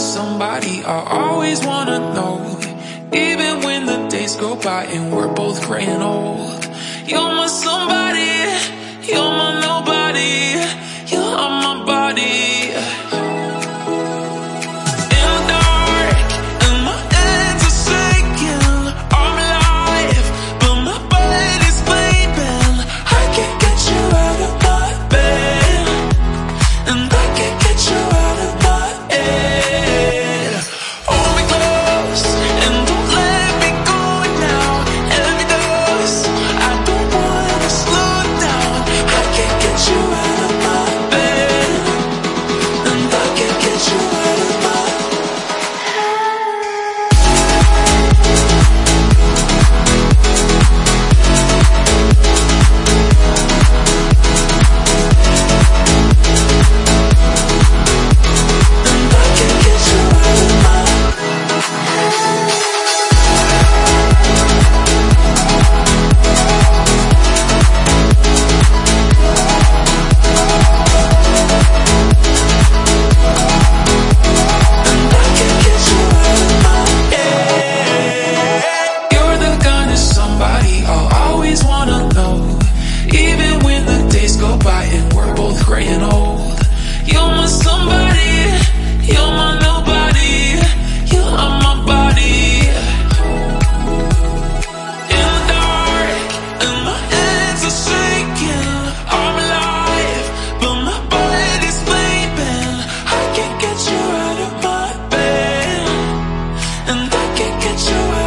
somebody I always wanna know. Even when the days go by and we're both graying old You're my somebody, gray and old. You're my somebody, you're my nobody, you are my body. In the dark, and my hands are shaking. I'm alive, but my body's sleeping. I can't get you out of my bed, and I can't get you out.